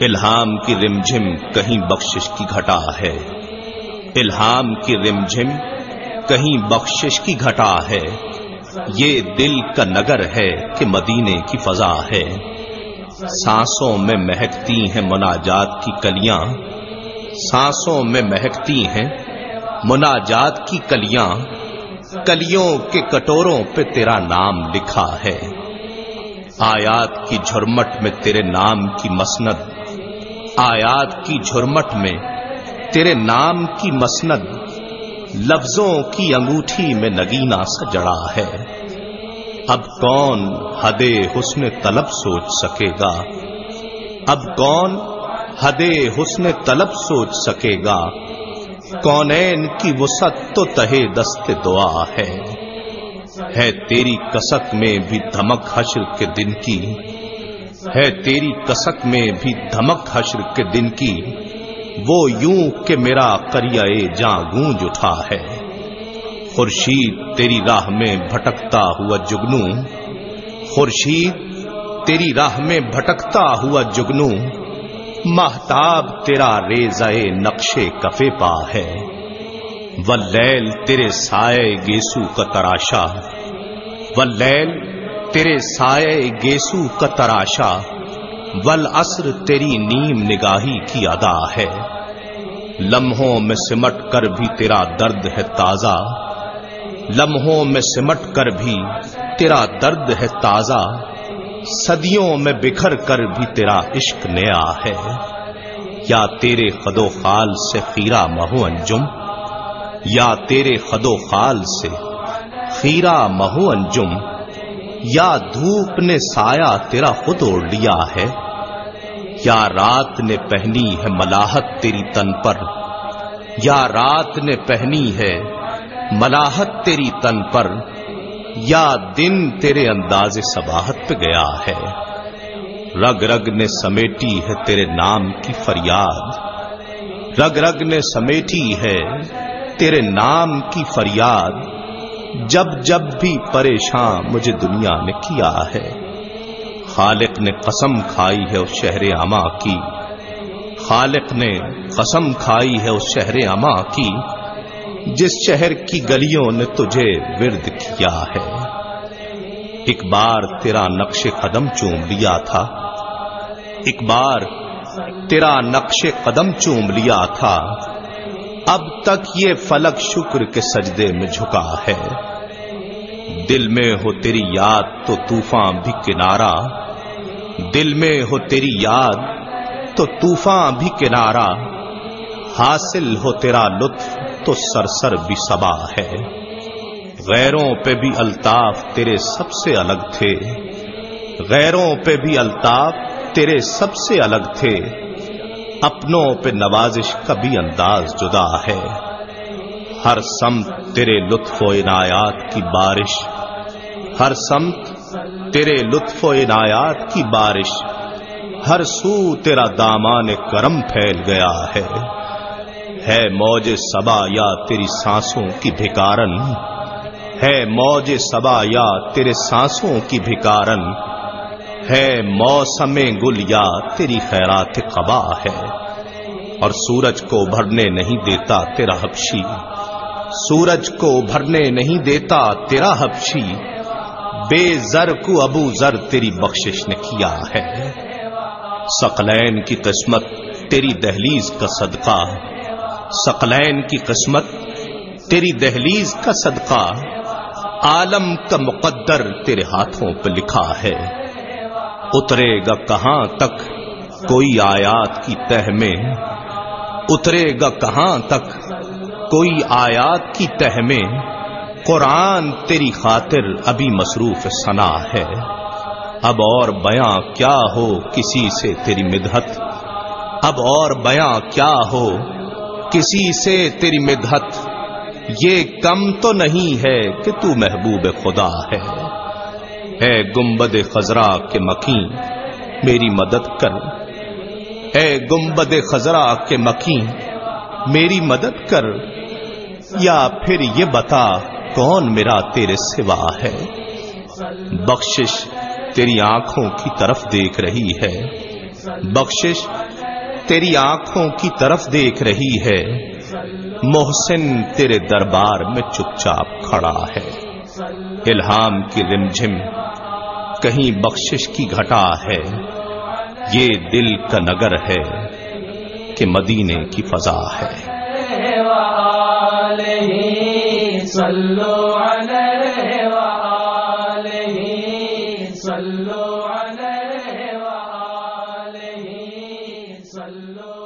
الہام کی رمجھم کہیں بخشش کی گھٹا ہے۔ الہام کی رمجھم کہیں بخشش کی گھٹا ہے۔ یہ دل کا نگر ہے کہ مدینے کی فضا ہے۔ سانسوں میں مہکتی ہیں مناجات کی کلیاں۔ سانسوں میں مہکتی ہیں مناجات کی کلیاں۔ کلیوں کے کٹوروں پہ تیرا نام لکھا ہے۔ آیات کی جھرمٹ میں تیرے نام کی مسند۔ آیات کی جھرمٹ میں تیرے نام کی مسند۔ لفظوں کی انگوٹھی میں نگینا سا جڑا ہے۔ اب کون حد حسن طلب سوچ سکے گا؟ اب کون حد حسن طلب سوچ سکے گا؟ کونین کی وسط تو تہے دست دعا ہے۔ ہے تیری کسک میں بھی دھمک حشر کے دن کی۔ ہے تیری کسک میں بھی دھمک حشر کے دن کی۔ وہ یوں کہ میرا کریا جاں گونج اٹھا ہے۔ خورشید تیری راہ میں بھٹکتا ہوا جگنو خورشید تیری راہ میں بھٹکتا ہوا جگنو محتاب تیرا ریزائے نقشے کفے پا ہے۔ ولیل تیرے سائے گیسو کا تراشا۔ ولیل تیرے سائے گیسو کا تراشا۔ ول تیری نیم نگاہی کی ادا ہے۔ لمحوں میں سمٹ کر بھی تیرا درد ہے تازہ۔ لمحوں میں سمٹ کر بھی تیرا درد ہے تازہ۔ صدیوں میں بکھر کر بھی تیرا عشق نیا ہے۔ یا تیرے خدو خال سے خیرا مہو انجم۔ یا تیرے خدو خال سے خیرا مہو انجم۔ یا دھوپ نے سایہ تیرا خود اوڑ لیا ہے۔ یا رات نے پہنی ہے ملاحت تیری تن پر۔ یا رات نے پہنی ہے ملاحت تیری تن پر۔ یا دن تیرے انداز سباہت پہ گیا ہے۔ رگ رگ نے سمیٹی ہے تیرے نام کی فریاد۔ رگ رگ نے سمیٹی ہے تیرے نام کی فریاد۔ جب جب بھی پریشان مجھے دنیا نے کیا ہے۔ خالق نے قسم کھائی ہے اس شہر اما کی۔ خالق نے قسم کھائی ہے اس شہر اما کی۔ جس شہر کی گلیوں نے تجھے ورد کیا ہے۔ ایک بار تیرا نقش قدم چوم لیا تھا۔ ایک بار تیرا نقش قدم چوم لیا تھا۔ اب تک یہ فلک شکر کے سجدے میں جھکا ہے۔ دل میں ہو تیری یاد تو طوفان بھی کنارا دل میں ہو تیری یاد تو طوفان بھی کنارا حاصل ہو تیرا لطف تو سرسر بھی سبا ہے۔ غیروں پہ بھی الطاف تیرے سب سے الگ تھے۔ غیروں پہ بھی الطاف تیرے سب سے الگ تھے۔ اپنوں پہ نوازش کا بھی انداز جدا ہے۔ ہر سمت تیرے لطف و عنایات کی بارش۔ ہر سمت تیرے لطف و عنایات کی بارش۔ ہر سو تیرا دامان کرم پھیل گیا ہے۔ ہے موج سبا یا تیری سانسوں کی بھکارن؟ ہے موج سبا یا تیرے سانسوں کی بھکارن؟ ہے موسم گل یا تیری خیرات قبا ہے؟ اور سورج کو بھرنے نہیں دیتا تیرا حبشی۔ سورج کو بھرنے نہیں دیتا تیرا حبشی۔ بے زر کو ابو زر تیری بخشش نے کیا ہے۔ سقلین کی قسمت تیری دہلیز کا صدقہ۔ سقلین کی قسمت، تیری دہلیز کا صدقہ عالم کا مقدر تیرے ہاتھوں پہ لکھا ہے۔ اترے گا کہاں تک کوئی آیات کی تہ میں؟ اترے گا کہاں تک کوئی آیات کی تہ میں؟ قرآن تیری خاطر ابھی مصروف سنا ہے۔ اب اور بیاں کیا ہو کسی سے تیری مدحت؟ اب اور بیاں کیا ہو کسی سے تیری مدحت۔ یہ کم تو نہیں ہے کہ تو محبوب خدا ہے۔ اے گمبد خزرا کے مکین میری مدد کر۔ اے گمبد خزرا کے مکین میری مدد کر۔ یا پھر یہ بتا، کون میرا تیرے سوا ہے؟ بخشش تیری آنکھوں کی طرف دیکھ رہی ہے۔ بخشش تیری آنکھوں کی طرف دیکھ رہی ہے۔ محسن تیرے دربار میں چپ چاپ کھڑا ہے۔ الہام کی رمجھم کہیں بخشش کی گھٹا ہے۔ یہ دل کا نگر ہے کہ مدینے کی فضا ہے۔ صلو علیہ اللہ